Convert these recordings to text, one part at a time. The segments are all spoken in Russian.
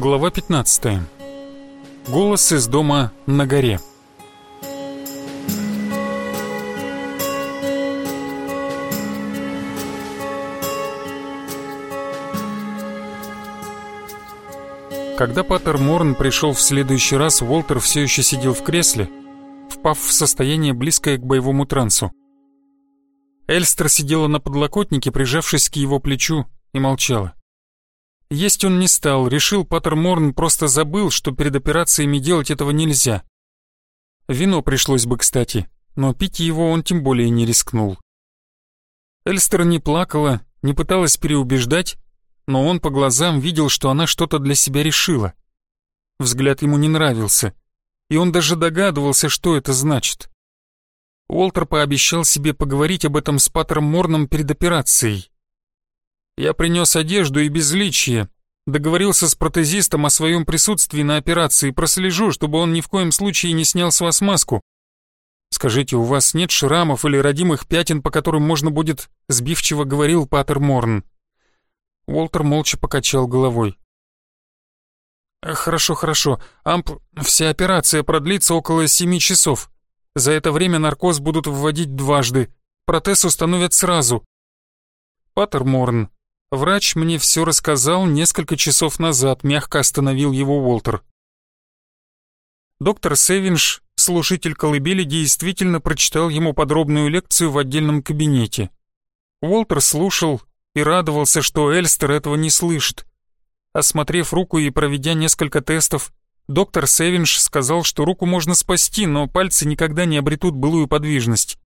Глава 15. Голос из дома на горе. Когда Паттер Морн пришел в следующий раз, Уолтер все еще сидел в кресле, впав в состояние близкое к боевому трансу. Эльстер сидела на подлокотнике, прижавшись к его плечу, и молчала. Есть он не стал, решил Паттер Морн просто забыл, что перед операциями делать этого нельзя. Вино пришлось бы, кстати, но пить его он тем более не рискнул. Эльстер не плакала, не пыталась переубеждать, но он по глазам видел, что она что-то для себя решила. Взгляд ему не нравился, и он даже догадывался, что это значит. Уолтер пообещал себе поговорить об этом с Паттером Морном перед операцией. Я принес одежду и безличие, договорился с протезистом о своем присутствии на операции, прослежу, чтобы он ни в коем случае не снял с вас маску. Скажите, у вас нет шрамов или родимых пятен, по которым можно будет, сбивчиво говорил Паттер Морн. Уолтер молча покачал головой. «Хорошо, хорошо. Амп, вся операция продлится около семи часов. За это время наркоз будут вводить дважды. Протез установят сразу. Паттер Морн, врач мне все рассказал несколько часов назад, мягко остановил его Уолтер. Доктор Севинш, слушатель колыбели, действительно прочитал ему подробную лекцию в отдельном кабинете. Уолтер слушал и радовался, что Эльстер этого не слышит. Осмотрев руку и проведя несколько тестов, Доктор Севинш сказал, что руку можно спасти, но пальцы никогда не обретут былую подвижность.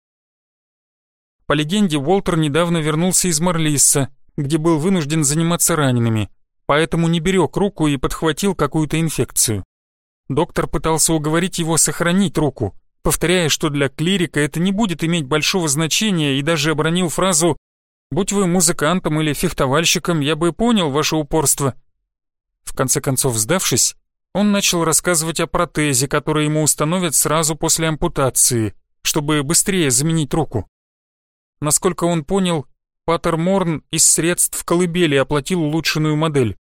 По легенде, Уолтер недавно вернулся из Марлисса, где был вынужден заниматься ранеными, поэтому не берег руку и подхватил какую-то инфекцию. Доктор пытался уговорить его сохранить руку, повторяя, что для клирика это не будет иметь большого значения, и даже обронил фразу «Будь вы музыкантом или фехтовальщиком, я бы понял ваше упорство». В конце концов, сдавшись, он начал рассказывать о протезе, который ему установят сразу после ампутации, чтобы быстрее заменить руку. Насколько он понял, Паттер Морн из средств колыбели оплатил улучшенную модель.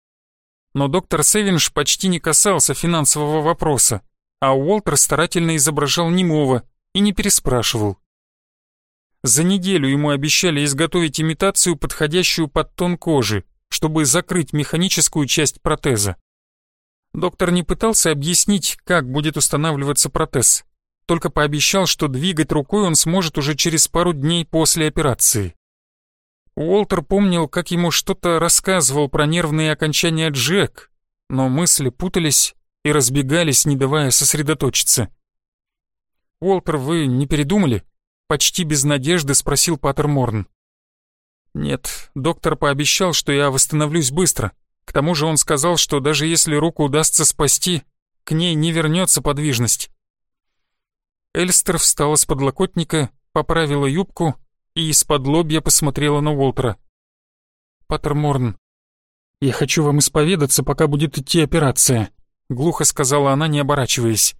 Но доктор Севинш почти не касался финансового вопроса, а Уолтер старательно изображал немого и не переспрашивал. За неделю ему обещали изготовить имитацию, подходящую под тон кожи, чтобы закрыть механическую часть протеза. Доктор не пытался объяснить, как будет устанавливаться протез, только пообещал, что двигать рукой он сможет уже через пару дней после операции. Уолтер помнил, как ему что-то рассказывал про нервные окончания Джек, но мысли путались и разбегались, не давая сосредоточиться. «Уолтер, вы не передумали?» — почти без надежды спросил Паттер Морн. «Нет, доктор пообещал, что я восстановлюсь быстро. К тому же он сказал, что даже если руку удастся спасти, к ней не вернется подвижность. Эльстер встала с подлокотника, поправила юбку и из-под лобья посмотрела на Уолтера. «Паттерморн, я хочу вам исповедаться, пока будет идти операция», — глухо сказала она, не оборачиваясь.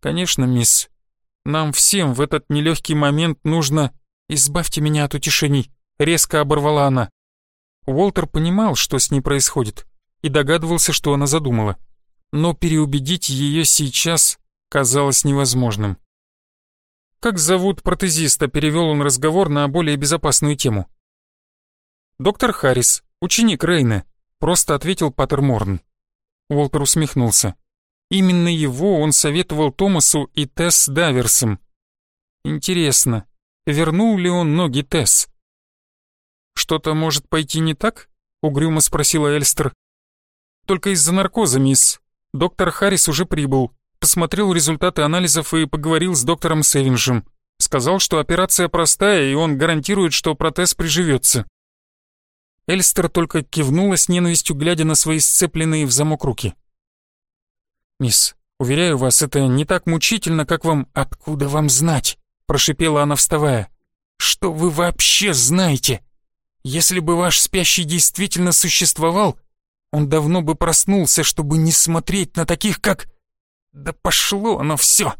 «Конечно, мисс. Нам всем в этот нелегкий момент нужно... Избавьте меня от утешений», — резко оборвала она. Уолтер понимал, что с ней происходит, и догадывался, что она задумала. Но переубедить ее сейчас казалось невозможным. «Как зовут протезиста?» — перевел он разговор на более безопасную тему. «Доктор Харрис, ученик Рейна», — просто ответил Паттер Морн. Уолтер усмехнулся. Именно его он советовал Томасу и Тесс Даверсом. Интересно, вернул ли он ноги Тесс? «Что-то может пойти не так?» — угрюмо спросила Эльстер. «Только из-за наркоза, мисс. Доктор Харрис уже прибыл, посмотрел результаты анализов и поговорил с доктором Севинжем. Сказал, что операция простая, и он гарантирует, что протез приживется». Эльстер только кивнула с ненавистью, глядя на свои сцепленные в замок руки. «Мисс, уверяю вас, это не так мучительно, как вам... Откуда вам знать?» — прошипела она, вставая. «Что вы вообще знаете?» Если бы ваш спящий действительно существовал, он давно бы проснулся, чтобы не смотреть на таких, как... Да пошло оно все!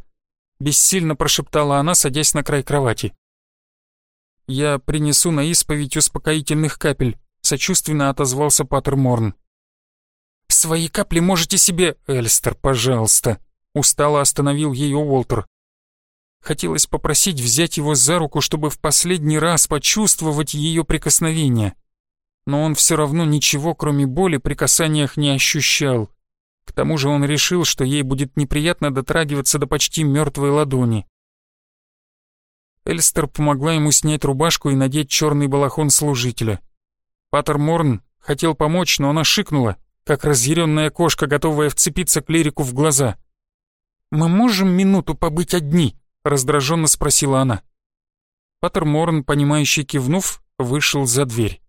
Бессильно прошептала она, садясь на край кровати. «Я принесу на исповедь успокоительных капель», — сочувственно отозвался Паттер Морн. «С Свои капли можете себе... Эльстер, пожалуйста. Устало остановил ее Уолтер. Хотелось попросить взять его за руку, чтобы в последний раз почувствовать ее прикосновение. Но он все равно ничего, кроме боли, при касаниях не ощущал. К тому же он решил, что ей будет неприятно дотрагиваться до почти мертвой ладони. Эльстер помогла ему снять рубашку и надеть черный балахон служителя. Паттер Морн хотел помочь, но она шикнула, как разъяренная кошка, готовая вцепиться клирику в глаза. «Мы можем минуту побыть одни?» — раздраженно спросила она. Паттер Морн, понимающий кивнув, вышел за дверь.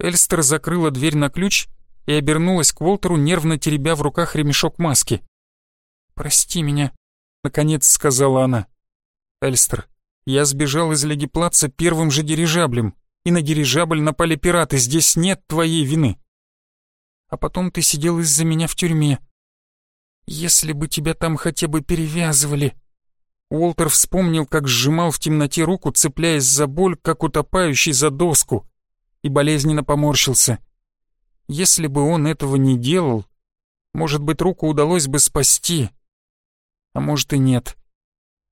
Эльстер закрыла дверь на ключ и обернулась к Уолтеру, нервно теребя в руках ремешок маски. «Прости меня», — наконец сказала она. «Эльстер, я сбежал из Легиплаца первым же дирижаблем, и на дирижабль напали пираты, здесь нет твоей вины. А потом ты сидел из-за меня в тюрьме. Если бы тебя там хотя бы перевязывали...» Уолтер вспомнил, как сжимал в темноте руку, цепляясь за боль, как утопающий за доску, и болезненно поморщился. Если бы он этого не делал, может быть, руку удалось бы спасти. А может и нет.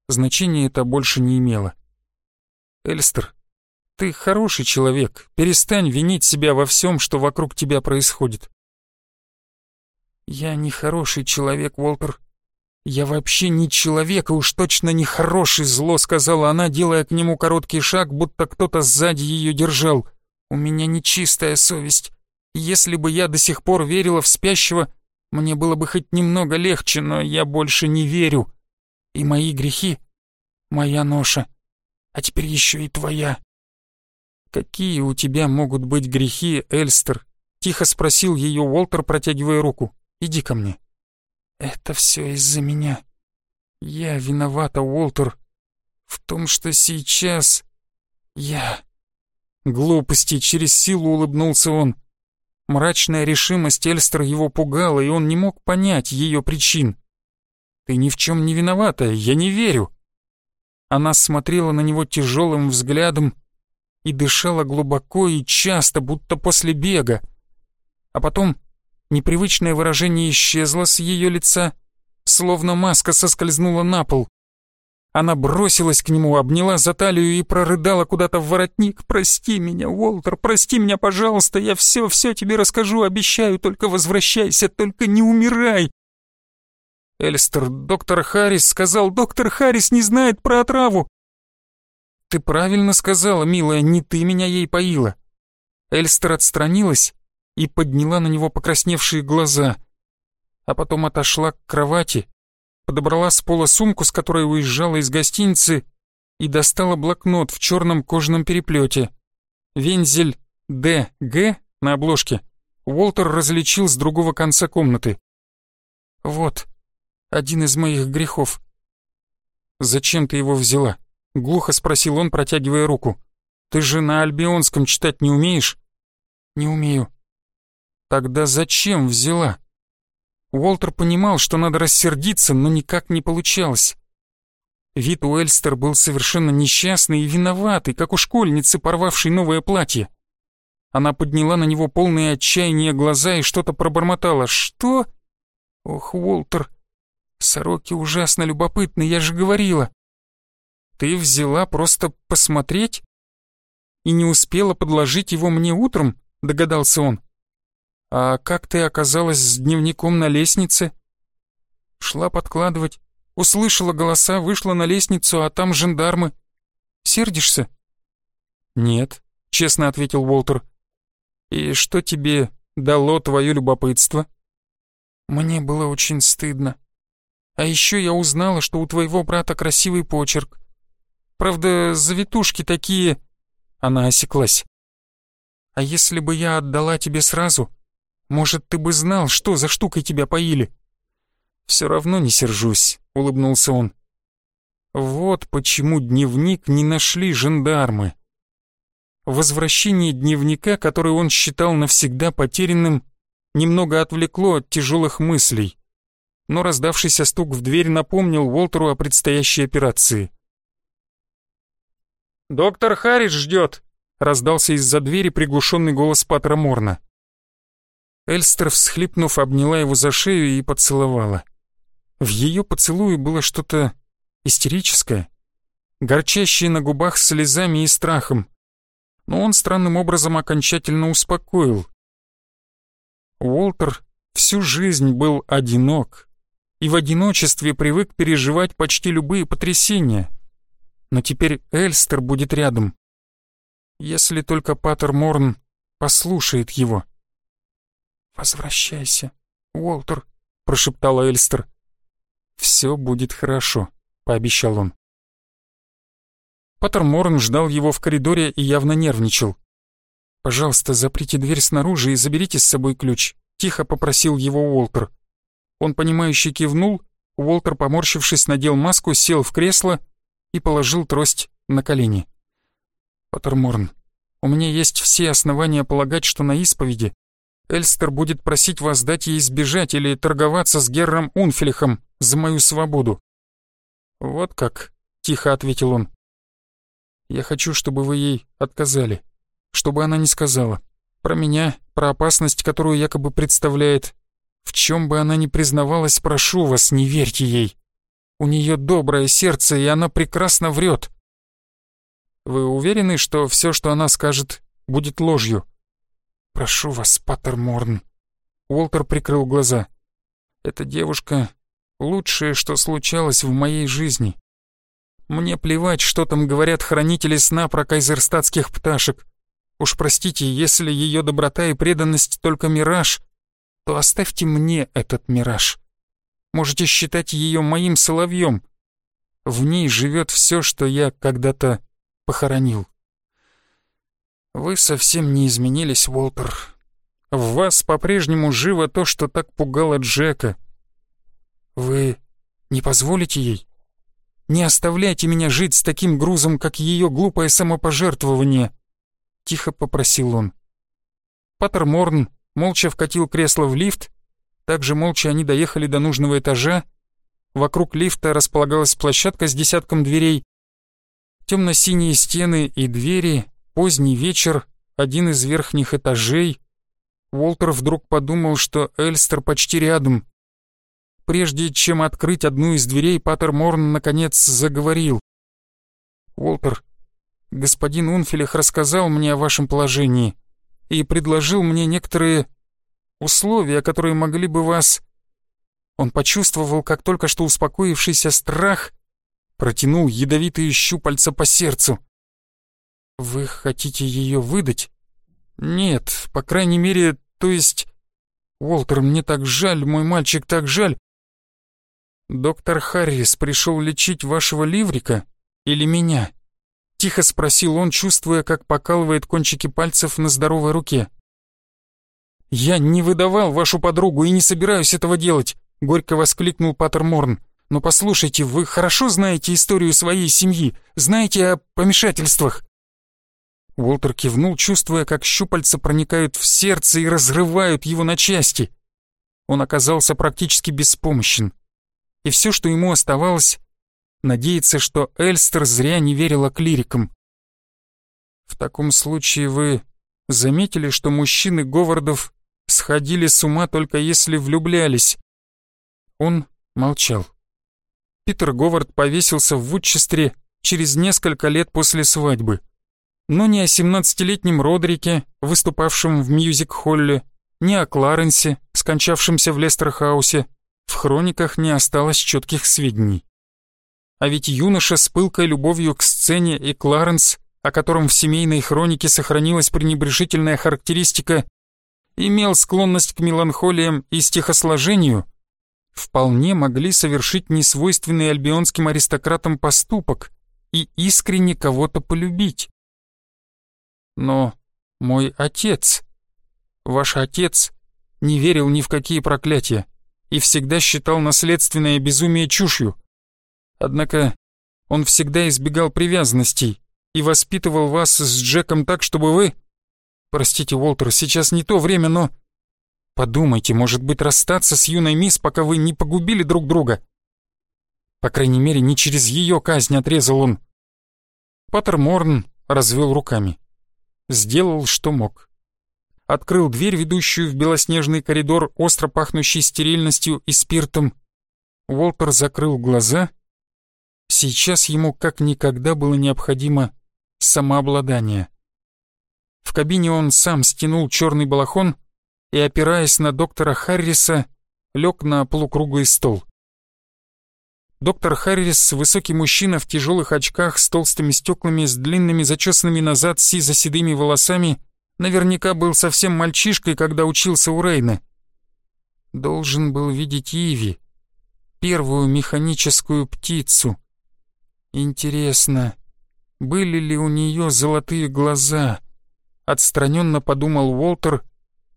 Значения это больше не имело. Эльстер, ты хороший человек, перестань винить себя во всем, что вокруг тебя происходит. Я не хороший человек, Уолтер. Я вообще не человек, и уж точно не хороший, зло сказала она, делая к нему короткий шаг, будто кто-то сзади ее держал. У меня нечистая совесть. Если бы я до сих пор верила в спящего, мне было бы хоть немного легче, но я больше не верю. И мои грехи — моя ноша, а теперь еще и твоя. «Какие у тебя могут быть грехи, Эльстер?» — тихо спросил ее Уолтер, протягивая руку. «Иди ко мне». «Это все из-за меня. Я виновата, Уолтер, в том, что сейчас я...» Глупости, через силу улыбнулся он. Мрачная решимость Эльстер его пугала, и он не мог понять ее причин. «Ты ни в чем не виновата, я не верю». Она смотрела на него тяжелым взглядом и дышала глубоко и часто, будто после бега. А потом непривычное выражение исчезло с ее лица, словно маска соскользнула на пол. Она бросилась к нему, обняла за талию и прорыдала куда-то в воротник. «Прости меня, Уолтер, прости меня, пожалуйста, я все, все тебе расскажу, обещаю, только возвращайся, только не умирай!» Эльстер, доктор Харрис сказал, доктор Харрис не знает про отраву. «Ты правильно сказала, милая, не ты меня ей поила». Эльстер отстранилась и подняла на него покрасневшие глаза, а потом отошла к кровати, подобрала с пола сумку, с которой уезжала из гостиницы, и достала блокнот в черном кожаном переплете. Вензель «ДГ» на обложке Уолтер различил с другого конца комнаты. «Вот, один из моих грехов». «Зачем ты его взяла?» — глухо спросил он, протягивая руку. «Ты же на альбионском читать не умеешь?» «Не умею». «Тогда зачем взяла?» Уолтер понимал, что надо рассердиться, но никак не получалось. Вид у Эльстер был совершенно несчастный и виноватый, как у школьницы, порвавшей новое платье. Она подняла на него полные отчаяния глаза и что-то пробормотала. «Что?» «Ох, Уолтер, сороки ужасно любопытны, я же говорила». «Ты взяла просто посмотреть?» «И не успела подложить его мне утром?» — догадался он. «А как ты оказалась с дневником на лестнице?» Шла подкладывать. Услышала голоса, вышла на лестницу, а там жандармы. Сердишься? «Нет», — честно ответил Уолтер. «И что тебе дало твое любопытство?» «Мне было очень стыдно. А еще я узнала, что у твоего брата красивый почерк. Правда, завитушки такие...» Она осеклась. «А если бы я отдала тебе сразу, может, ты бы знал, что за штукой тебя поили?» «Все равно не сержусь», — улыбнулся он. «Вот почему дневник не нашли жандармы». Возвращение дневника, который он считал навсегда потерянным, немного отвлекло от тяжелых мыслей. Но раздавшийся стук в дверь напомнил Уолтеру о предстоящей операции. «Доктор Харрис ждет», — раздался из-за двери приглушенный голос Патра Морна. Эльстер, всхлипнув, обняла его за шею и поцеловала. В ее поцелуе было что-то истерическое, горчащее на губах слезами и страхом. Но он странным образом окончательно успокоил. Уолтер всю жизнь был одинок и в одиночестве привык переживать почти любые потрясения. Но теперь Эльстер будет рядом. Если только Паттер Морн послушает его. «Возвращайся, Уолтер», — прошептала Эльстер. «Все будет хорошо», — пообещал он. Паттер Морн ждал его в коридоре и явно нервничал. «Пожалуйста, заприте дверь снаружи и заберите с собой ключ», — тихо попросил его Уолтер. Он, понимающе кивнул, Уолтер, поморщившись, надел маску, сел в кресло и положил трость на колени. «Паттер Морн, у меня есть все основания полагать, что на исповеди Эльстер будет просить вас дать ей сбежать или торговаться с Герром Унфелихом за мою свободу». «Вот как», — тихо ответил он. «Я хочу, чтобы вы ей отказали, чтобы она не сказала. Про меня, про опасность, которую якобы представляет. В чем бы она ни признавалась, прошу вас, не верьте ей. У нее доброе сердце, и она прекрасно врет. Вы уверены, что все, что она скажет, будет ложью?» «Прошу вас, Паттер Морн». Уолтер прикрыл глаза. «Эта девушка — лучшее, что случалось в моей жизни. Мне плевать, что там говорят хранители сна про кайзерстатских пташек. Уж простите, если ее доброта и преданность только мираж, то оставьте мне этот мираж. Можете считать ее моим соловьем. В ней живет все, что я когда-то похоронил. Вы совсем не изменились, Уолтер. В вас по-прежнему живо то, что так пугало Джека. Вы не позволите ей? Не оставляйте меня жить с таким грузом, как ее глупое самопожертвование, тихо попросил он. Паттер Морн молча вкатил кресло в лифт, также молча они доехали до нужного этажа. Вокруг лифта располагалась площадка с десятком дверей. Темно-синие стены и двери Поздний вечер, один из верхних этажей. Уолтер вдруг подумал, что Эльстер почти рядом. Прежде чем открыть одну из дверей, Паттер Морн наконец заговорил. «Уолтер, господин Унфилих рассказал мне о вашем положении и предложил мне некоторые условия, которые могли бы вас...» Он почувствовал, как только что успокоившийся страх протянул ядовитые щупальца по сердцу. «Вы хотите ее выдать?» «Нет, по крайней мере, то есть...» «Уолтер, мне так жаль, мой мальчик, так жаль!» «Доктор Харрис пришел лечить вашего ливрика или меня?» Тихо спросил он, чувствуя, как покалывает кончики пальцев на здоровой руке. «Я не выдавал вашу подругу и не собираюсь этого делать!» — горько воскликнул Паттер Морн. «Но послушайте, вы хорошо знаете историю своей семьи, знаете о помешательствах. Уолтер кивнул, чувствуя, как щупальца проникают в сердце и разрывают его на части. Он оказался практически беспомощен. И все, что ему оставалось, надеяться, что Эльстер зря не верила клирикам. В таком случае вы заметили, что мужчины Говардов сходили с ума только если влюблялись? Он молчал. Питер Говард повесился в Вудчестере через несколько лет после свадьбы но ни о 17-летнем Родрике, выступавшем в мьюзик-холле, ни о Кларенсе, скончавшемся в Лестерхаусе, в хрониках не осталось четких сведений. А ведь юноша с пылкой любовью к сцене и Кларенс, о котором в семейной хронике сохранилась пренебрежительная характеристика, имел склонность к меланхолиям и стихосложению, вполне могли совершить несвойственный альбионским аристократам поступок и искренне кого-то полюбить. Но мой отец, ваш отец, не верил ни в какие проклятия и всегда считал наследственное безумие чушью. Однако он всегда избегал привязанностей и воспитывал вас с Джеком так, чтобы вы... Простите, Уолтер, сейчас не то время, но... Подумайте, может быть, расстаться с юной мисс, пока вы не погубили друг друга? По крайней мере, не через ее казнь отрезал он. Паттер Морн развел руками сделал, что мог. открыл дверь, ведущую в белоснежный коридор, остро пахнущий стерильностью и спиртом. Уолтер закрыл глаза. Сейчас ему как никогда было необходимо самообладание. В кабине он сам стянул черный балахон и, опираясь на доктора Харриса, лег на полукруглый стол. Доктор Харрис, высокий мужчина в тяжелых очках с толстыми стеклами, с длинными зачесанными назад сизо-седыми волосами, наверняка был совсем мальчишкой, когда учился у Рейна. Должен был видеть Иви, первую механическую птицу. Интересно, были ли у нее золотые глаза? Отстраненно подумал Уолтер,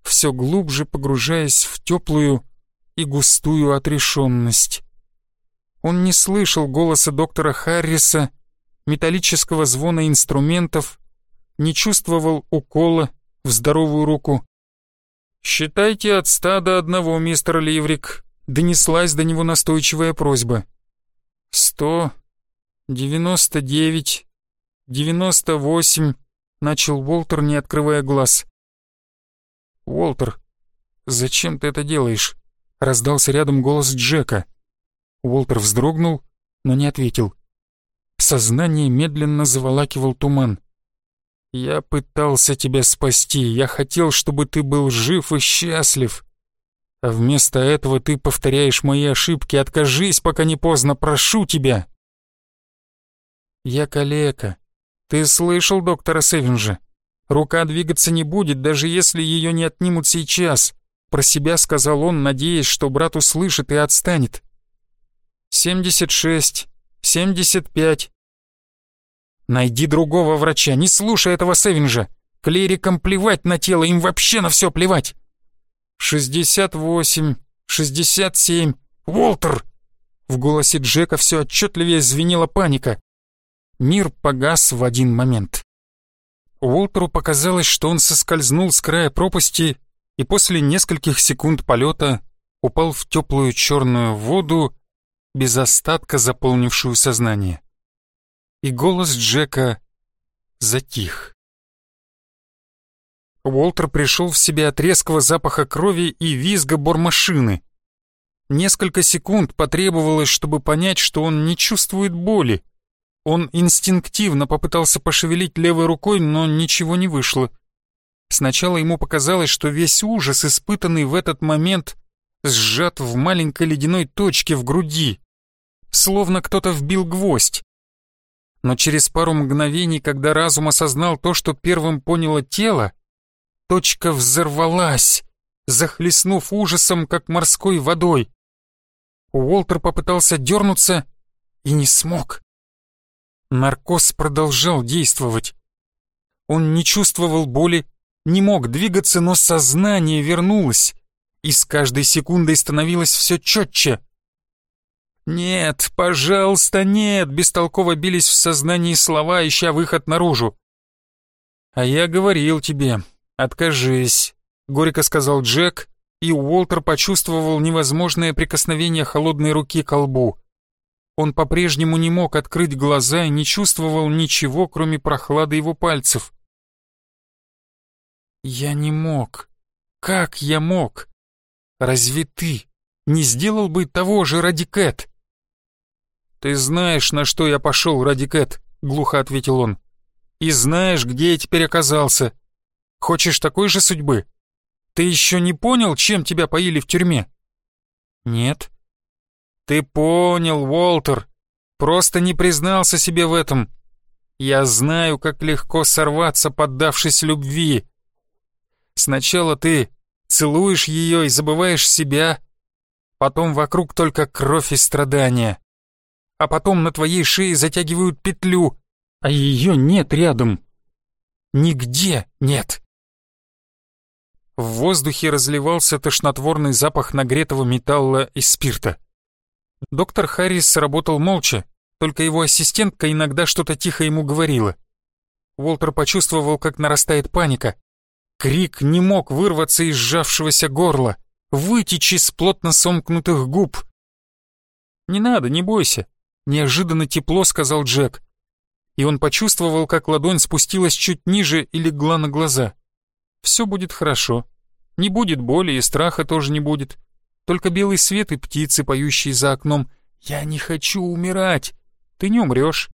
все глубже погружаясь в теплую и густую отрешенность. Он не слышал голоса доктора Харриса, металлического звона инструментов, не чувствовал укола в здоровую руку. «Считайте от ста до одного, мистер Ливрик», — донеслась до него настойчивая просьба. «Сто, девяносто девять, девяносто восемь», — начал Уолтер, не открывая глаз. «Уолтер, зачем ты это делаешь?» — раздался рядом голос Джека. Уолтер вздрогнул, но не ответил. Сознание медленно заволакивал туман. «Я пытался тебя спасти, я хотел, чтобы ты был жив и счастлив. А вместо этого ты повторяешь мои ошибки, откажись, пока не поздно, прошу тебя!» «Я калека. Ты слышал доктора Севинжа? Рука двигаться не будет, даже если ее не отнимут сейчас», про себя сказал он, надеясь, что брат услышит и отстанет семьдесят шесть, семьдесят пять. Найди другого врача, не слушай этого Севинжа. Клерикам плевать на тело, им вообще на все плевать. Шестьдесят восемь, шестьдесят семь. Уолтер! В голосе Джека все отчетливее звенела паника. Мир погас в один момент. Уолтеру показалось, что он соскользнул с края пропасти и после нескольких секунд полета упал в теплую черную воду, без остатка заполнившую сознание. И голос Джека затих. Уолтер пришел в себя от резкого запаха крови и визга бормашины. Несколько секунд потребовалось, чтобы понять, что он не чувствует боли. Он инстинктивно попытался пошевелить левой рукой, но ничего не вышло. Сначала ему показалось, что весь ужас, испытанный в этот момент, сжат в маленькой ледяной точке в груди словно кто-то вбил гвоздь. Но через пару мгновений, когда разум осознал то, что первым поняло тело, точка взорвалась, захлестнув ужасом, как морской водой. Уолтер попытался дернуться и не смог. Наркоз продолжал действовать. Он не чувствовал боли, не мог двигаться, но сознание вернулось, и с каждой секундой становилось все четче. «Нет, пожалуйста, нет!» — бестолково бились в сознании слова, ища выход наружу. «А я говорил тебе, откажись», — горько сказал Джек, и Уолтер почувствовал невозможное прикосновение холодной руки к лбу. Он по-прежнему не мог открыть глаза и не чувствовал ничего, кроме прохлады его пальцев. «Я не мог. Как я мог? Разве ты не сделал бы того же ради Кэт?» «Ты знаешь, на что я пошел ради Кэт», — глухо ответил он. «И знаешь, где я теперь оказался. Хочешь такой же судьбы? Ты еще не понял, чем тебя поили в тюрьме?» «Нет». «Ты понял, Уолтер. Просто не признался себе в этом. Я знаю, как легко сорваться, поддавшись любви. Сначала ты целуешь ее и забываешь себя, потом вокруг только кровь и страдания а потом на твоей шее затягивают петлю, а ее нет рядом. Нигде нет. В воздухе разливался тошнотворный запах нагретого металла и спирта. Доктор Харрис работал молча, только его ассистентка иногда что-то тихо ему говорила. Уолтер почувствовал, как нарастает паника. Крик не мог вырваться из сжавшегося горла, вытечь из плотно сомкнутых губ. «Не надо, не бойся. Неожиданно тепло, сказал Джек. И он почувствовал, как ладонь спустилась чуть ниже и легла на глаза. Все будет хорошо. Не будет боли и страха тоже не будет. Только белый свет и птицы, поющие за окном. Я не хочу умирать. Ты не умрешь.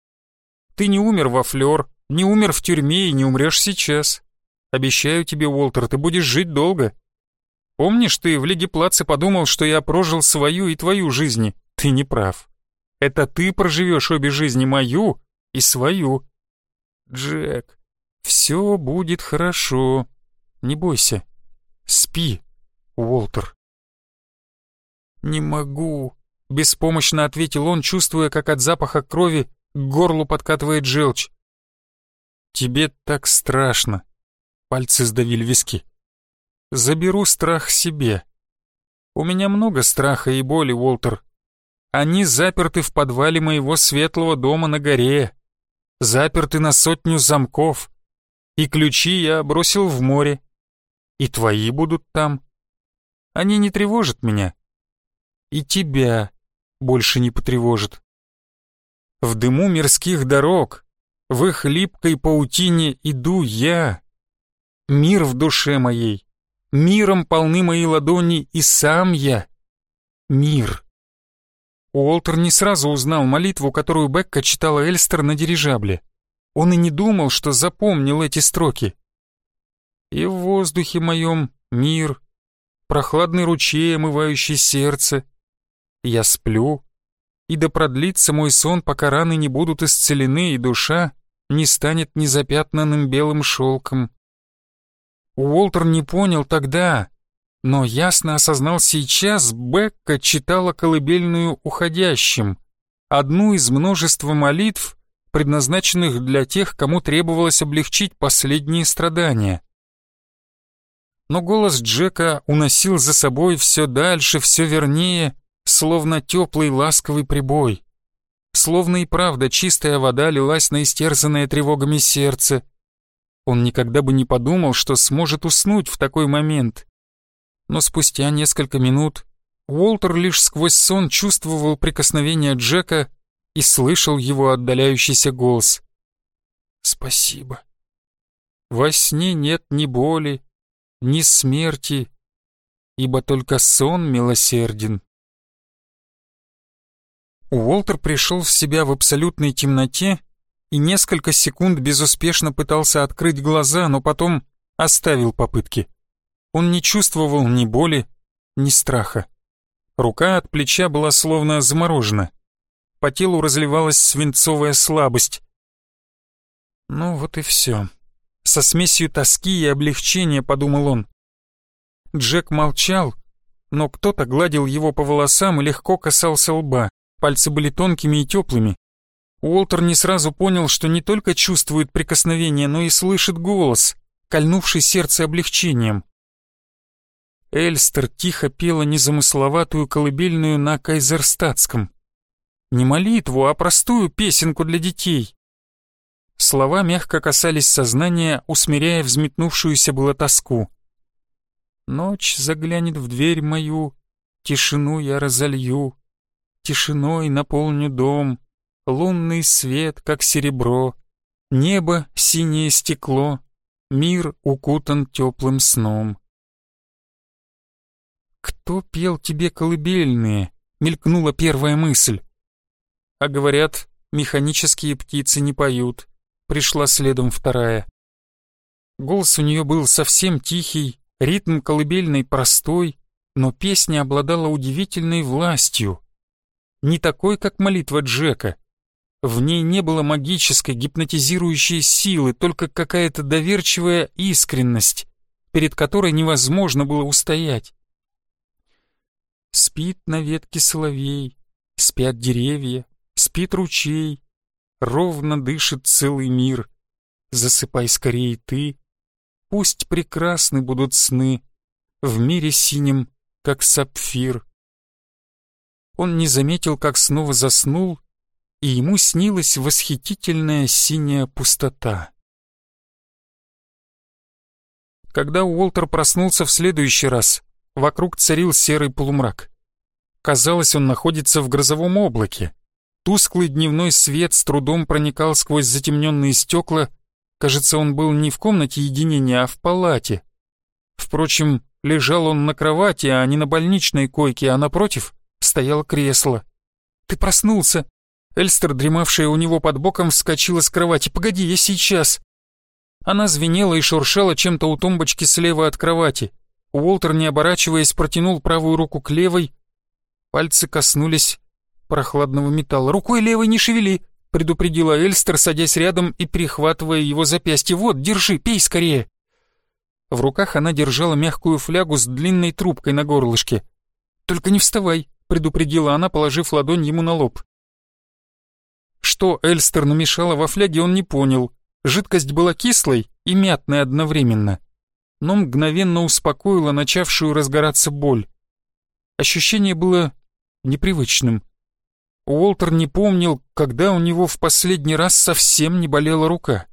Ты не умер во флёр, не умер в тюрьме и не умрешь сейчас. Обещаю тебе, Уолтер, ты будешь жить долго. Помнишь, ты в Лиге Плаца подумал, что я прожил свою и твою жизни? Ты не прав. Это ты проживешь обе жизни, мою и свою. Джек, все будет хорошо. Не бойся. Спи, Уолтер. Не могу, беспомощно ответил он, чувствуя, как от запаха крови к горлу подкатывает желчь. Тебе так страшно. Пальцы сдавили виски. Заберу страх себе. У меня много страха и боли, Уолтер. Они заперты в подвале моего светлого дома на горе. Заперты на сотню замков. И ключи я бросил в море. И твои будут там. Они не тревожат меня. И тебя больше не потревожат. В дыму мирских дорог, в их липкой паутине иду я. Мир в душе моей, миром полны мои ладони, и сам я — мир. Уолтер не сразу узнал молитву, которую Бекка читала Эльстер на дирижабле. Он и не думал, что запомнил эти строки. «И в воздухе моем мир, прохладный ручей, омывающий сердце. Я сплю, и да продлится мой сон, пока раны не будут исцелены, и душа не станет незапятнанным белым шелком». Уолтер не понял тогда, но ясно осознал сейчас, Бекка читала колыбельную уходящим, одну из множества молитв, предназначенных для тех, кому требовалось облегчить последние страдания. Но голос Джека уносил за собой все дальше, все вернее, словно теплый ласковый прибой. Словно и правда чистая вода лилась на истерзанное тревогами сердце. Он никогда бы не подумал, что сможет уснуть в такой момент но спустя несколько минут Уолтер лишь сквозь сон чувствовал прикосновение Джека и слышал его отдаляющийся голос. «Спасибо. Во сне нет ни боли, ни смерти, ибо только сон милосерден». Уолтер пришел в себя в абсолютной темноте и несколько секунд безуспешно пытался открыть глаза, но потом оставил попытки. Он не чувствовал ни боли, ни страха. Рука от плеча была словно заморожена. По телу разливалась свинцовая слабость. Ну вот и все. Со смесью тоски и облегчения, подумал он. Джек молчал, но кто-то гладил его по волосам и легко касался лба. Пальцы были тонкими и теплыми. Уолтер не сразу понял, что не только чувствует прикосновение, но и слышит голос, кольнувший сердце облегчением. Эльстер тихо пела незамысловатую колыбельную на кайзерстатском. Не молитву, а простую песенку для детей. Слова мягко касались сознания, усмиряя взметнувшуюся было тоску. Ночь заглянет в дверь мою, тишину я разолью, тишиной наполню дом, лунный свет, как серебро, небо — синее стекло, мир укутан теплым сном. «Кто пел тебе колыбельные?» — мелькнула первая мысль. А говорят, механические птицы не поют. Пришла следом вторая. Голос у нее был совсем тихий, ритм колыбельный простой, но песня обладала удивительной властью. Не такой, как молитва Джека. В ней не было магической, гипнотизирующей силы, только какая-то доверчивая искренность, перед которой невозможно было устоять. Спит на ветке соловей, спят деревья, спит ручей, ровно дышит целый мир. Засыпай скорее ты, пусть прекрасны будут сны в мире синем, как сапфир. Он не заметил, как снова заснул, и ему снилась восхитительная синяя пустота. Когда Уолтер проснулся в следующий раз, Вокруг царил серый полумрак. Казалось, он находится в грозовом облаке. Тусклый дневной свет с трудом проникал сквозь затемненные стекла. Кажется, он был не в комнате единения, а в палате, Впрочем, лежал он на кровати, а не на больничной койке, а напротив стояло кресло. «Ты проснулся!» Эльстер, дремавшая у него под боком, вскочила с кровати. «Погоди, я сейчас!» Она звенела и шуршала чем-то у тумбочки слева от кровати. Уолтер, не оборачиваясь, протянул правую руку к левой. Пальцы коснулись прохладного металла. «Рукой левой не шевели!» — предупредила Эльстер, садясь рядом и перехватывая его запястье. «Вот, держи, пей скорее!» В руках она держала мягкую флягу с длинной трубкой на горлышке. «Только не вставай», — предупредила она, положив ладонь ему на лоб. Что Эльстер намешала во фляге, он не понял. Жидкость была кислой и мятной одновременно, но мгновенно успокоила начавшую разгораться боль. Ощущение было непривычным. Уолтер не помнил, когда у него в последний раз совсем не болела рука.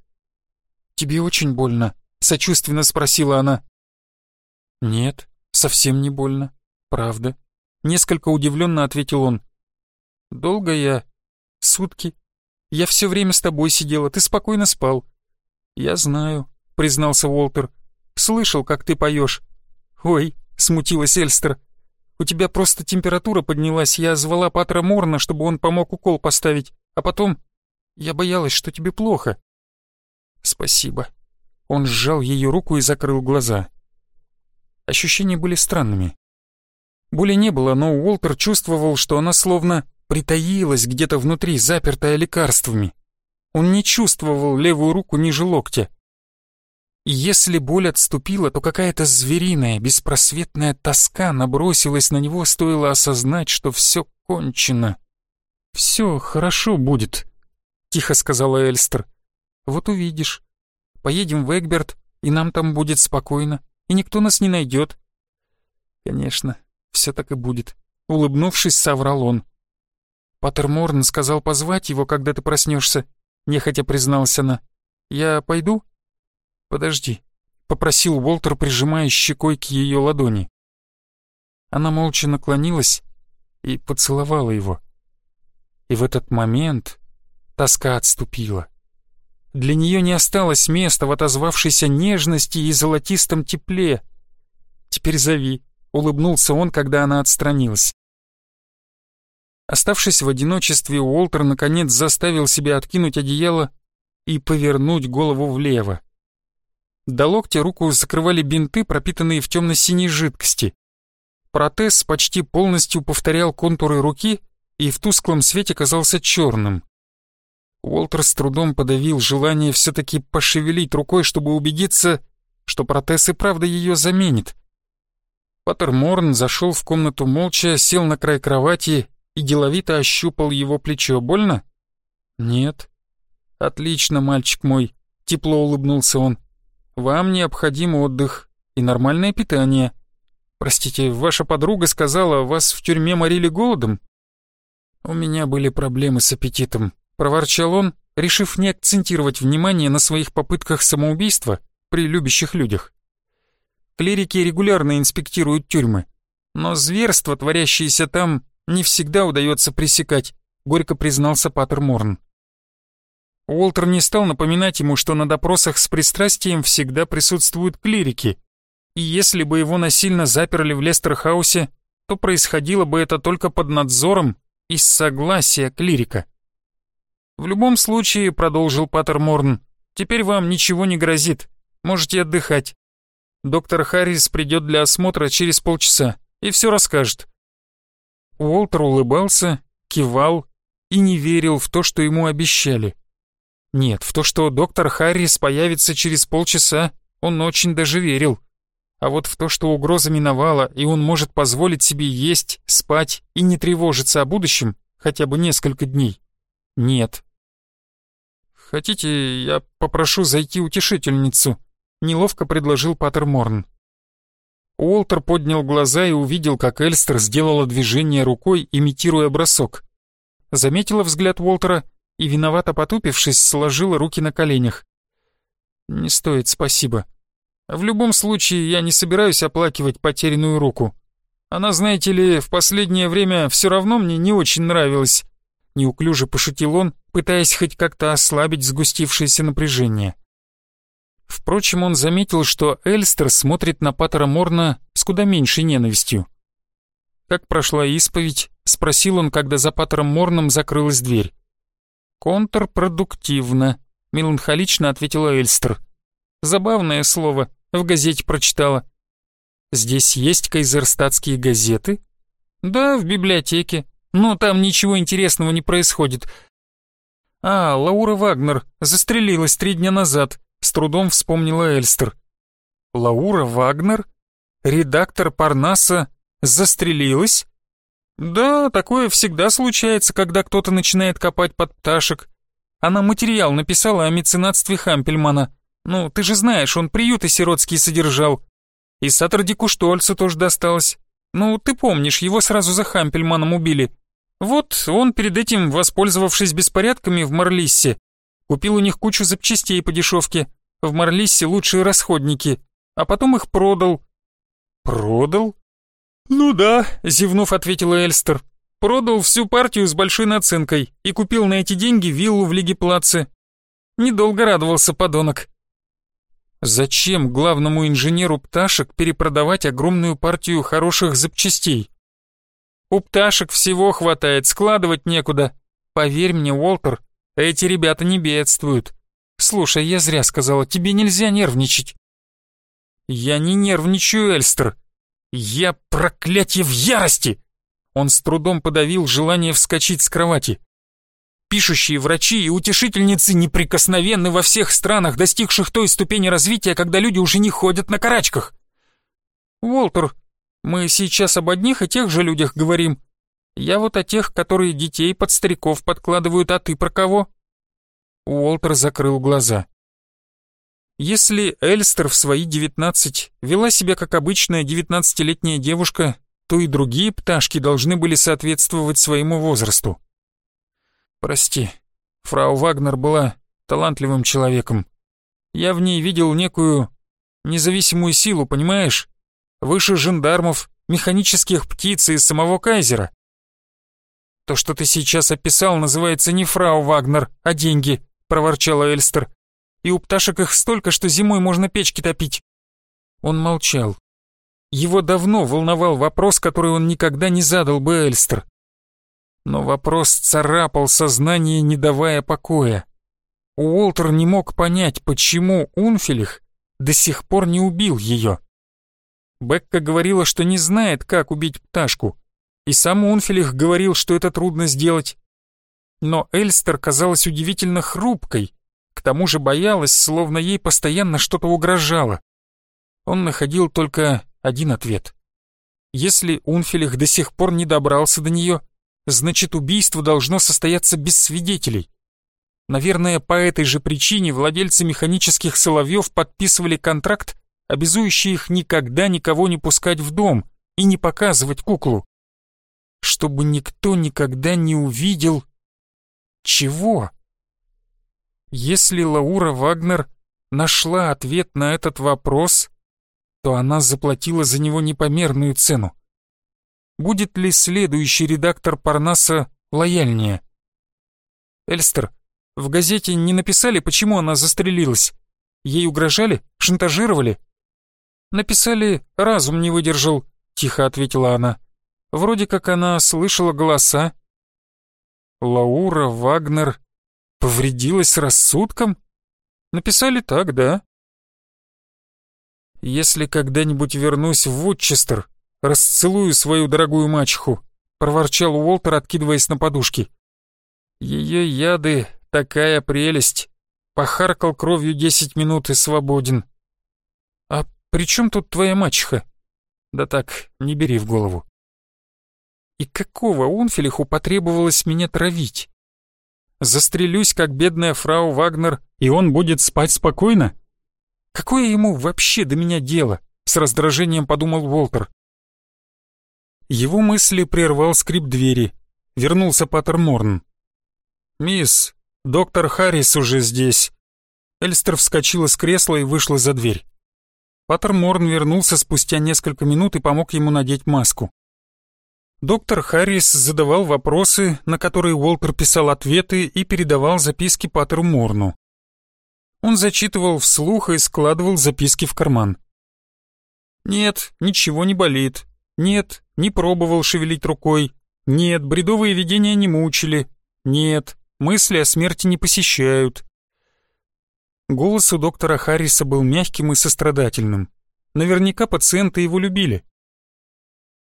«Тебе очень больно?» — сочувственно спросила она. «Нет, совсем не больно, правда», — несколько удивленно ответил он. «Долго я? Сутки. Я все время с тобой сидела, ты спокойно спал». «Я знаю», — признался Уолтер. «Слышал, как ты поешь». «Ой», — смутилась Эльстер, у тебя просто температура поднялась, я звала Патра Морна, чтобы он помог укол поставить, а потом я боялась, что тебе плохо». «Спасибо». Он сжал ее руку и закрыл глаза. Ощущения были странными. Боли не было, но Уолтер чувствовал, что она словно притаилась где-то внутри, запертая лекарствами. Он не чувствовал левую руку ниже локтя. Если боль отступила, то какая-то звериная, беспросветная тоска набросилась на него, стоило осознать, что все кончено. «Все хорошо будет», — тихо сказала Эльстер. «Вот увидишь. Поедем в Эгберт, и нам там будет спокойно, и никто нас не найдет». «Конечно, все так и будет», — улыбнувшись, соврал он. «Паттерморн сказал позвать его, когда ты проснешься», — нехотя призналась она. «Я пойду?» «Подожди», — попросил Уолтер, прижимая щекой к ее ладони. Она молча наклонилась и поцеловала его. И в этот момент тоска отступила. Для нее не осталось места в отозвавшейся нежности и золотистом тепле. «Теперь зови», — улыбнулся он, когда она отстранилась. Оставшись в одиночестве, Уолтер наконец заставил себя откинуть одеяло и повернуть голову влево. До локтя руку закрывали бинты, пропитанные в темно-синей жидкости. Протез почти полностью повторял контуры руки и в тусклом свете казался черным. Уолтер с трудом подавил желание все-таки пошевелить рукой, чтобы убедиться, что протез и правда ее заменит. Паттер Морн зашел в комнату молча, сел на край кровати и деловито ощупал его плечо. «Больно?» «Нет». «Отлично, мальчик мой», — тепло улыбнулся он. Вам необходим отдых и нормальное питание. Простите, ваша подруга сказала, вас в тюрьме морили голодом? У меня были проблемы с аппетитом, проворчал он, решив не акцентировать внимание на своих попытках самоубийства при любящих людях. Клирики регулярно инспектируют тюрьмы, но зверство, творящееся там, не всегда удается пресекать, горько признался Паттер Морн. Уолтер не стал напоминать ему, что на допросах с пристрастием всегда присутствуют клирики, и если бы его насильно заперли в Лестерхаусе, то происходило бы это только под надзором и с согласия клирика. «В любом случае», — продолжил Паттер Морн, — «теперь вам ничего не грозит, можете отдыхать. Доктор Харрис придет для осмотра через полчаса и все расскажет». Уолтер улыбался, кивал и не верил в то, что ему обещали. Нет, в то, что доктор Харрис появится через полчаса, он очень даже верил. А вот в то, что угроза миновала, и он может позволить себе есть, спать и не тревожиться о будущем хотя бы несколько дней, нет. «Хотите, я попрошу зайти утешительницу?» — неловко предложил Паттер Морн. Уолтер поднял глаза и увидел, как Эльстер сделала движение рукой, имитируя бросок. Заметила взгляд Уолтера и, виновато потупившись, сложила руки на коленях. «Не стоит, спасибо. В любом случае, я не собираюсь оплакивать потерянную руку. Она, знаете ли, в последнее время все равно мне не очень нравилась». Неуклюже пошутил он, пытаясь хоть как-то ослабить сгустившееся напряжение. Впрочем, он заметил, что Эльстер смотрит на Паттера Морна с куда меньшей ненавистью. «Как прошла исповедь?» — спросил он, когда за Паттером Морном закрылась дверь. «Контрпродуктивно», — меланхолично ответила Эльстер. «Забавное слово, в газете прочитала». «Здесь есть кайзерстатские газеты?» «Да, в библиотеке. Но там ничего интересного не происходит. А, Лаура Вагнер застрелилась три дня назад. С трудом вспомнила Эльстер. Лаура Вагнер? Редактор Парнаса застрелилась? Да, такое всегда случается, когда кто-то начинает копать под пташек. Она материал написала о меценатстве Хампельмана. Ну, ты же знаешь, он приюты сиротские содержал. И Саттердику Штольцу тоже досталось. Ну, ты помнишь, его сразу за Хампельманом убили. Вот он перед этим, воспользовавшись беспорядками в Марлиссе, Купил у них кучу запчастей по дешевке. В Марлиссе лучшие расходники. А потом их продал. Продал? Ну да, зевнув, ответила Эльстер. Продал всю партию с большой наценкой и купил на эти деньги виллу в Лиге Плаце. Недолго радовался подонок. Зачем главному инженеру пташек перепродавать огромную партию хороших запчастей? У пташек всего хватает, складывать некуда. Поверь мне, Уолтер, эти ребята не бедствуют. Слушай, я зря сказала, тебе нельзя нервничать. Я не нервничаю, Эльстер. Я, проклятие, в ярости! Он с трудом подавил желание вскочить с кровати. Пишущие врачи и утешительницы неприкосновенны во всех странах, достигших той ступени развития, когда люди уже не ходят на карачках. Уолтер, мы сейчас об одних и тех же людях говорим. Я вот о тех, которые детей под стариков подкладывают, а ты про кого?» Уолтер закрыл глаза. Если Эльстер в свои девятнадцать вела себя как обычная девятнадцатилетняя девушка, то и другие пташки должны были соответствовать своему возрасту. Прости, фрау Вагнер была талантливым человеком. Я в ней видел некую независимую силу, понимаешь? Выше жандармов, механических птиц и самого кайзера. «То, что ты сейчас описал, называется не фрау Вагнер, а деньги», — проворчала Эльстер. «И у пташек их столько, что зимой можно печки топить». Он молчал. Его давно волновал вопрос, который он никогда не задал бы Эльстер. Но вопрос царапал сознание, не давая покоя. Уолтер не мог понять, почему Унфилих до сих пор не убил ее. Бекка говорила, что не знает, как убить пташку, и сам Унфилих говорил, что это трудно сделать. Но Эльстер казалась удивительно хрупкой, к тому же боялась, словно ей постоянно что-то угрожало. Он находил только один ответ. Если Унфилих до сих пор не добрался до нее, значит убийство должно состояться без свидетелей. Наверное, по этой же причине владельцы механических соловьев подписывали контракт, обязующий их никогда никого не пускать в дом и не показывать куклу чтобы никто никогда не увидел... Чего? Если Лаура Вагнер нашла ответ на этот вопрос, то она заплатила за него непомерную цену. Будет ли следующий редактор Парнаса лояльнее? Эльстер, в газете не написали, почему она застрелилась? Ей угрожали? Шантажировали? Написали, разум не выдержал, тихо ответила она. Вроде как она слышала голоса. Лаура Вагнер повредилась рассудком? Написали так, да? Если когда-нибудь вернусь в Вудчестер, расцелую свою дорогую мачеху, проворчал Уолтер, откидываясь на подушки. Ее яды — такая прелесть. Похаркал кровью десять минут и свободен. А при чем тут твоя мачеха? Да так, не бери в голову. И какого Унфилиху потребовалось меня травить? Застрелюсь, как бедная фрау Вагнер, и он будет спать спокойно? Какое ему вообще до меня дело? С раздражением подумал Уолтер. Его мысли прервал скрип двери. Вернулся Паттер Морн. «Мисс, доктор Харрис уже здесь». Эльстер вскочила с кресла и вышла за дверь. Паттер Морн вернулся спустя несколько минут и помог ему надеть маску. Доктор Харрис задавал вопросы, на которые Уолтер писал ответы и передавал записки Паттеру Морну. Он зачитывал вслух и складывал записки в карман. Нет, ничего не болит. Нет, не пробовал шевелить рукой. Нет, бредовые видения не мучили. Нет, мысли о смерти не посещают. Голос у доктора Харриса был мягким и сострадательным. Наверняка пациенты его любили.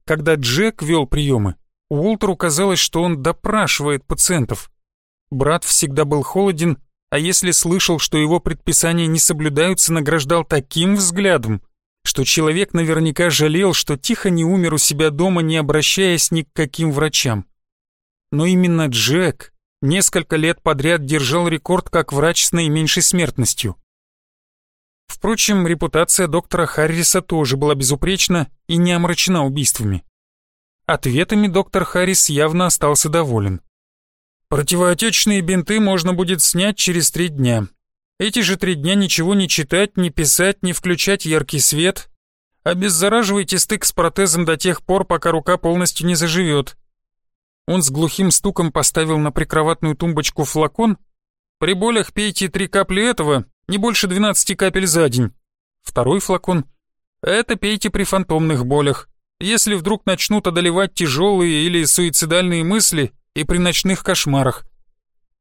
Когда Джек вел приемы, Уолтеру казалось, что он допрашивает пациентов. Брат всегда был холоден, а если слышал, что его предписания не соблюдаются, награждал таким взглядом, что человек наверняка жалел, что тихо не умер у себя дома, не обращаясь ни к каким врачам. Но именно Джек несколько лет подряд держал рекорд как врач с наименьшей смертностью. Впрочем, репутация доктора Харриса тоже была безупречна и не омрачена убийствами. Ответами доктор Харрис явно остался доволен. «Противоотечные бинты можно будет снять через три дня. Эти же три дня ничего не читать, не писать, не включать яркий свет. Обеззараживайте стык с протезом до тех пор, пока рука полностью не заживет. Он с глухим стуком поставил на прикроватную тумбочку флакон. При болях пейте три капли этого, не больше 12 капель за день. Второй флакон. Это пейте при фантомных болях. Если вдруг начнут одолевать тяжелые или суицидальные мысли и при ночных кошмарах.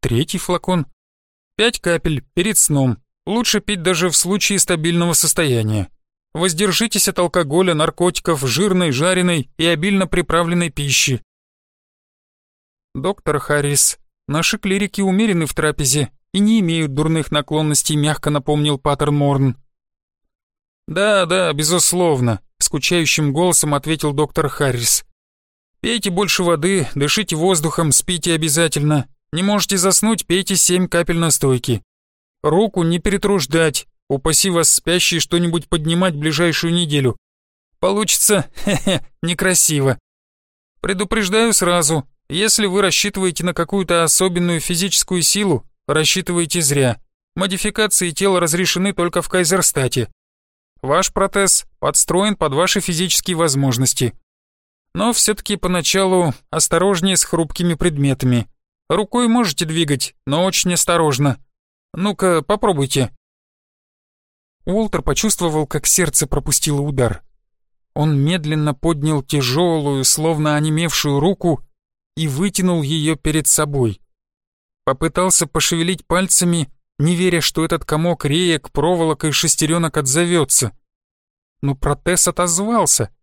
Третий флакон. Пять капель перед сном. Лучше пить даже в случае стабильного состояния. Воздержитесь от алкоголя, наркотиков, жирной, жареной и обильно приправленной пищи. Доктор Харрис, наши клирики умерены в трапезе и не имеют дурных наклонностей, мягко напомнил Паттер Морн. Да, да, безусловно, скучающим голосом ответил доктор Харрис. Пейте больше воды, дышите воздухом, спите обязательно. Не можете заснуть, пейте семь капель настойки. Руку не перетруждать, упаси вас спящий что-нибудь поднимать ближайшую неделю. Получится, хе-хе, некрасиво. Предупреждаю сразу, если вы рассчитываете на какую-то особенную физическую силу, рассчитываете зря. Модификации тела разрешены только в Кайзерстате. Ваш протез подстроен под ваши физические возможности. Но все-таки поначалу осторожнее с хрупкими предметами. Рукой можете двигать, но очень осторожно. Ну-ка, попробуйте». Уолтер почувствовал, как сердце пропустило удар. Он медленно поднял тяжелую, словно онемевшую руку и вытянул ее перед собой. Попытался пошевелить пальцами, не веря, что этот комок реек, проволок и шестеренок отзовется. Но протез отозвался.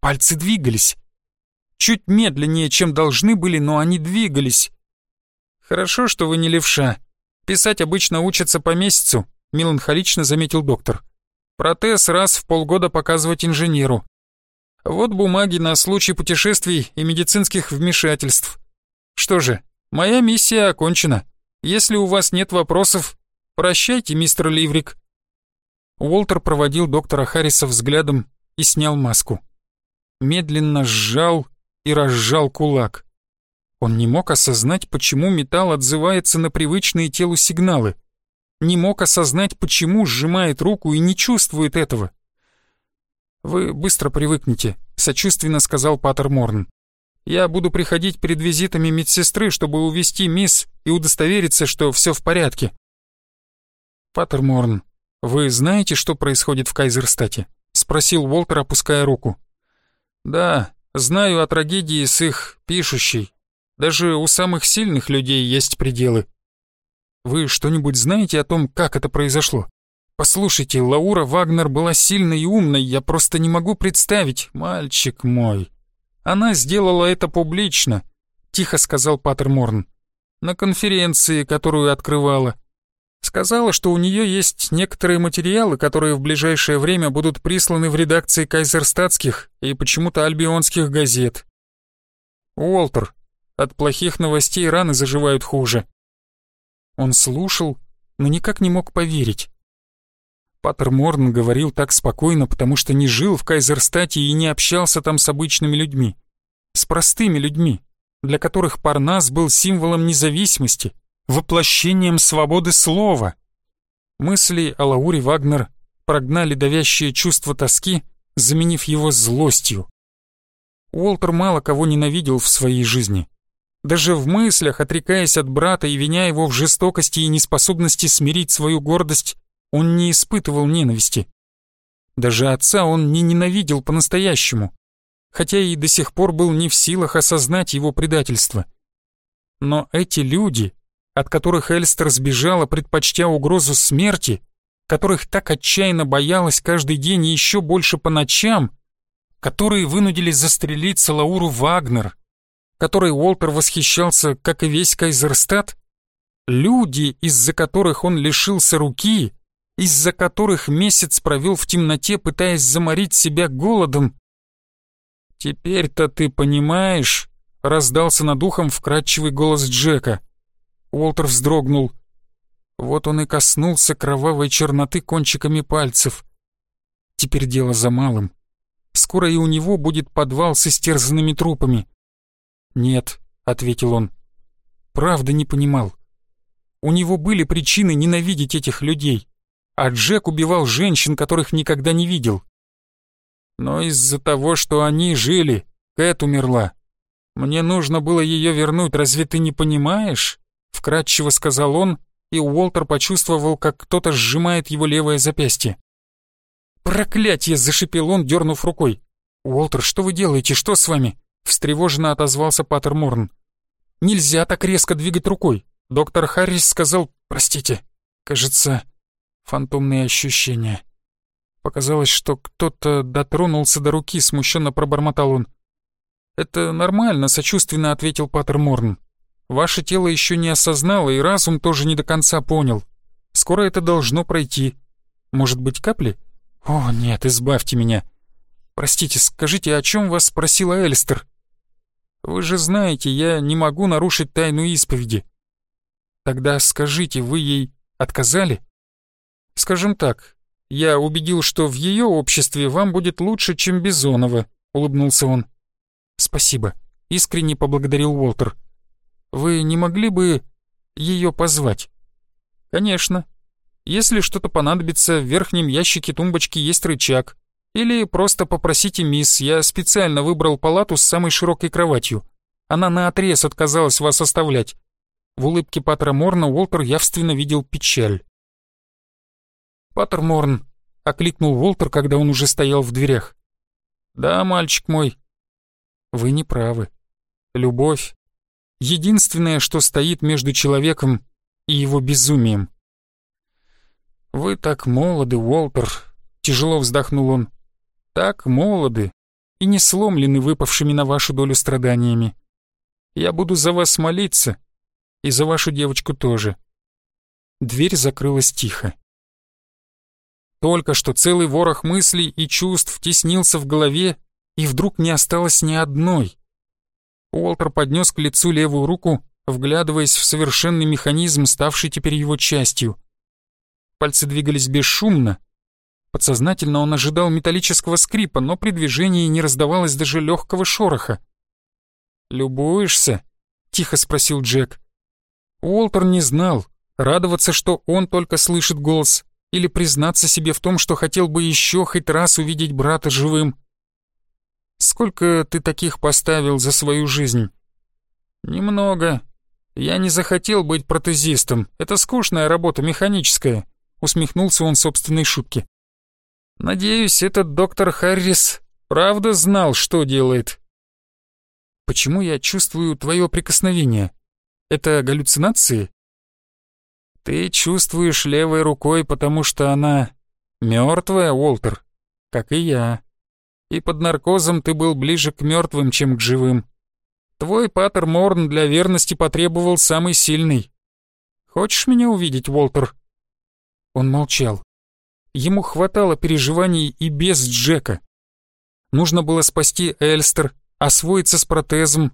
Пальцы двигались. Чуть медленнее, чем должны были, но они двигались. «Хорошо, что вы не левша. Писать обычно учатся по месяцу», — меланхолично заметил доктор. «Протез раз в полгода показывать инженеру. Вот бумаги на случай путешествий и медицинских вмешательств. Что же, моя миссия окончена. Если у вас нет вопросов, прощайте, мистер Ливрик». Уолтер проводил доктора Харриса взглядом и снял маску. Медленно сжал и разжал кулак. Он не мог осознать, почему металл отзывается на привычные телу сигналы. Не мог осознать, почему сжимает руку и не чувствует этого. «Вы быстро привыкнете», — сочувственно сказал Паттер Морн. «Я буду приходить перед визитами медсестры, чтобы увести мисс и удостовериться, что все в порядке». «Паттер Морн, вы знаете, что происходит в Кайзерстате?» — спросил Уолтер, опуская руку. «Да, знаю о трагедии с их пишущей, даже у самых сильных людей есть пределы. Вы что-нибудь знаете о том, как это произошло? Послушайте, Лаура Вагнер была сильной и умной, я просто не могу представить, мальчик мой. Она сделала это публично, тихо сказал Паттер Морн. На конференции, которую открывала. Сказала, что у нее есть некоторые материалы, которые в ближайшее время будут присланы в редакции кайзерстатских и почему-то альбионских газет. Уолтер, от плохих новостей раны заживают хуже. Он слушал, но никак не мог поверить. Паттер Морн говорил так спокойно, потому что не жил в Кайзерстате и не общался там с обычными людьми. С простыми людьми, для которых Парнас был символом независимости, воплощением свободы слова. Мысли о Лауре Вагнер прогнали давящее чувство тоски, заменив его злостью. Уолтер мало кого ненавидел в своей жизни, Даже в мыслях, отрекаясь от брата и виня его в жестокости и неспособности смирить свою гордость, он не испытывал ненависти. Даже отца он не ненавидел по-настоящему, хотя и до сих пор был не в силах осознать его предательство. Но эти люди, от которых Эльстер сбежала, предпочтя угрозу смерти, которых так отчаянно боялась каждый день и еще больше по ночам, которые вынудили застрелиться Лауру Вагнер, которой Уолтер восхищался, как и весь Кайзерстад, люди, из-за которых он лишился руки, из-за которых месяц провел в темноте, пытаясь заморить себя голодом. «Теперь-то ты понимаешь?» — раздался над ухом вкрадчивый голос Джека. Уолтер вздрогнул. Вот он и коснулся кровавой черноты кончиками пальцев. Теперь дело за малым. Скоро и у него будет подвал с истерзанными трупами. «Нет», — ответил он. «Правда не понимал. У него были причины ненавидеть этих людей, а Джек убивал женщин, которых никогда не видел. Но из-за того, что они жили, Кэт умерла. Мне нужно было ее вернуть, разве ты не понимаешь?» Вкратчиво сказал он, и Уолтер почувствовал, как кто-то сжимает его левое запястье. «Проклятье!» — зашипел он, дернув рукой. «Уолтер, что вы делаете? Что с вами?» — встревоженно отозвался Паттер Морн. «Нельзя так резко двигать рукой. Доктор Харрис сказал, простите, кажется, фантомные ощущения». Показалось, что кто-то дотронулся до руки, смущенно пробормотал он. «Это нормально», — сочувственно ответил Паттер Морн. Ваше тело еще не осознало, и разум тоже не до конца понял. Скоро это должно пройти. Может быть, капли? О, нет, избавьте меня. Простите, скажите, о чем вас спросила Эльстер? Вы же знаете, я не могу нарушить тайну исповеди. Тогда скажите, вы ей отказали? Скажем так, я убедил, что в ее обществе вам будет лучше, чем Бизонова, улыбнулся он. Спасибо, искренне поблагодарил Уолтер. Вы не могли бы ее позвать? Конечно. Если что-то понадобится, в верхнем ящике тумбочки есть рычаг. Или просто попросите мисс, я специально выбрал палату с самой широкой кроватью. Она наотрез отказалась вас оставлять. В улыбке Паттера Морна Уолтер явственно видел печаль. «Паттер Морн», — окликнул Уолтер, когда он уже стоял в дверях. «Да, мальчик мой». «Вы не правы. Любовь единственное, что стоит между человеком и его безумием. «Вы так молоды, Уолтер», — тяжело вздохнул он. «Так молоды и не сломлены выпавшими на вашу долю страданиями. Я буду за вас молиться, и за вашу девочку тоже». Дверь закрылась тихо. Только что целый ворох мыслей и чувств теснился в голове, и вдруг не осталось ни одной — Уолтер поднес к лицу левую руку, вглядываясь в совершенный механизм, ставший теперь его частью. Пальцы двигались бесшумно. Подсознательно он ожидал металлического скрипа, но при движении не раздавалось даже легкого шороха. «Любуешься?» — тихо спросил Джек. Уолтер не знал, радоваться, что он только слышит голос, или признаться себе в том, что хотел бы еще хоть раз увидеть брата живым. Сколько ты таких поставил за свою жизнь? Немного. Я не захотел быть протезистом. Это скучная работа, механическая. Усмехнулся он собственной шутке. Надеюсь, этот доктор Харрис правда знал, что делает. Почему я чувствую твое прикосновение? Это галлюцинации? Ты чувствуешь левой рукой, потому что она мертвая, Уолтер, как и я и под наркозом ты был ближе к мертвым, чем к живым. Твой Паттер Морн для верности потребовал самый сильный. Хочешь меня увидеть, Уолтер?» Он молчал. Ему хватало переживаний и без Джека. Нужно было спасти Эльстер, освоиться с протезом,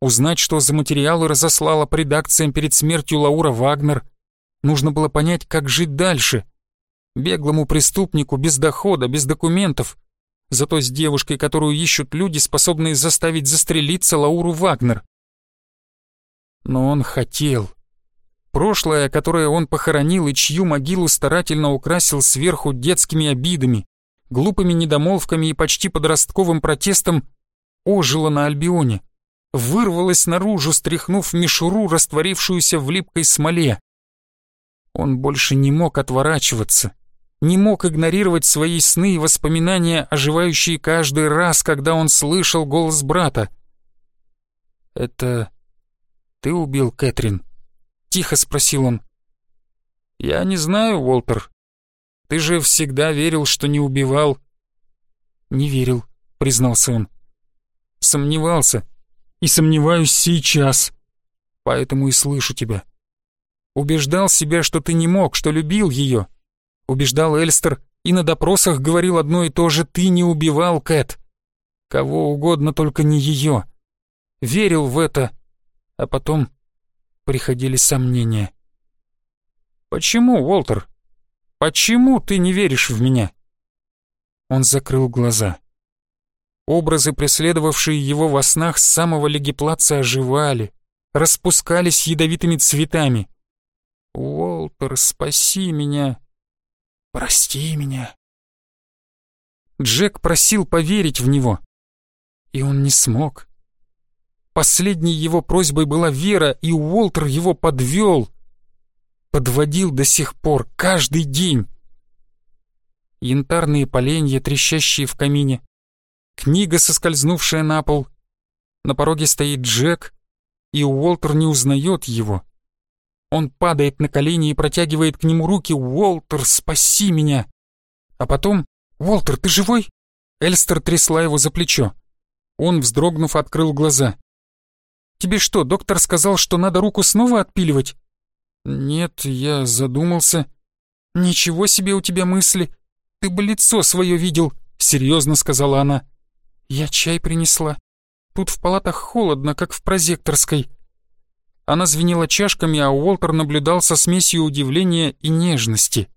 узнать, что за материалы разослала по редакциям перед смертью Лаура Вагнер. Нужно было понять, как жить дальше. Беглому преступнику без дохода, без документов — зато с девушкой, которую ищут люди, способные заставить застрелиться Лауру Вагнер. Но он хотел. Прошлое, которое он похоронил и чью могилу старательно украсил сверху детскими обидами, глупыми недомолвками и почти подростковым протестом, ожило на Альбионе. вырвалось наружу, стряхнув мишуру, растворившуюся в липкой смоле. Он больше не мог отворачиваться, не мог игнорировать свои сны и воспоминания, оживающие каждый раз, когда он слышал голос брата. «Это ты убил Кэтрин?» — тихо спросил он. «Я не знаю, Уолтер. Ты же всегда верил, что не убивал». «Не верил», — признался он. «Сомневался. И сомневаюсь сейчас. Поэтому и слышу тебя. Убеждал себя, что ты не мог, что любил ее. Убеждал Эльстер и на допросах говорил одно и то же «ты не убивал Кэт». Кого угодно, только не ее. Верил в это, а потом приходили сомнения. «Почему, Уолтер? Почему ты не веришь в меня?» Он закрыл глаза. Образы, преследовавшие его во снах с самого легиплаца, оживали, распускались ядовитыми цветами. «Уолтер, спаси меня! Прости меня!» Джек просил поверить в него, и он не смог. Последней его просьбой была вера, и Уолтер его подвел. Подводил до сих пор, каждый день. Янтарные поленья, трещащие в камине, книга, соскользнувшая на пол. На пороге стоит Джек, и Уолтер не узнает его. Он падает на колени и протягивает к нему руки. «Уолтер, спаси меня!» А потом «Уолтер, ты живой?» Эльстер трясла его за плечо. Он, вздрогнув, открыл глаза. «Тебе что, доктор сказал, что надо руку снова отпиливать?» «Нет, я задумался». «Ничего себе у тебя мысли! Ты бы лицо свое видел!» — серьезно сказала она. «Я чай принесла. Тут в палатах холодно, как в прозекторской». Она звенела чашками, а Уолтер наблюдал со смесью удивления и нежности.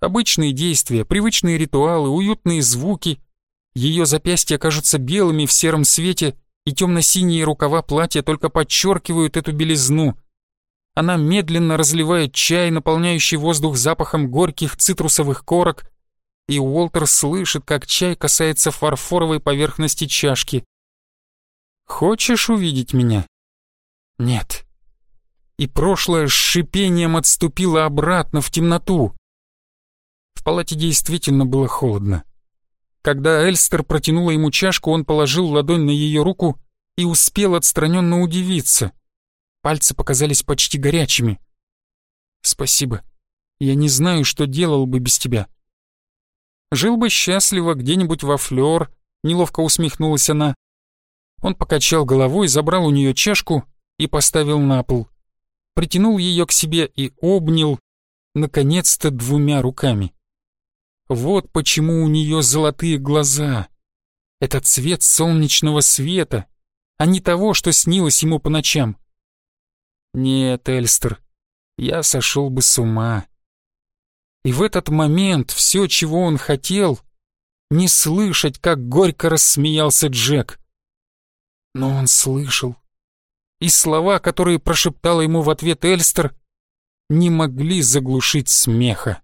Обычные действия, привычные ритуалы, уютные звуки. Ее запястья кажутся белыми в сером свете, и темно-синие рукава платья только подчеркивают эту белизну. Она медленно разливает чай, наполняющий воздух запахом горьких цитрусовых корок, и Уолтер слышит, как чай касается фарфоровой поверхности чашки. «Хочешь увидеть меня?» «Нет». И прошлое с шипением отступило обратно в темноту. В палате действительно было холодно. Когда Эльстер протянула ему чашку, он положил ладонь на ее руку и успел отстраненно удивиться. Пальцы показались почти горячими. «Спасибо. Я не знаю, что делал бы без тебя». «Жил бы счастливо где-нибудь во флёр», — неловко усмехнулась она. Он покачал головой, забрал у нее чашку и поставил на пол. Притянул ее к себе и обнял, наконец-то, двумя руками. Вот почему у нее золотые глаза. Это цвет солнечного света, а не того, что снилось ему по ночам. Нет, Эльстер, я сошел бы с ума. И в этот момент все, чего он хотел, не слышать, как горько рассмеялся Джек. Но он слышал. И слова, которые прошептала ему в ответ Эльстер, не могли заглушить смеха.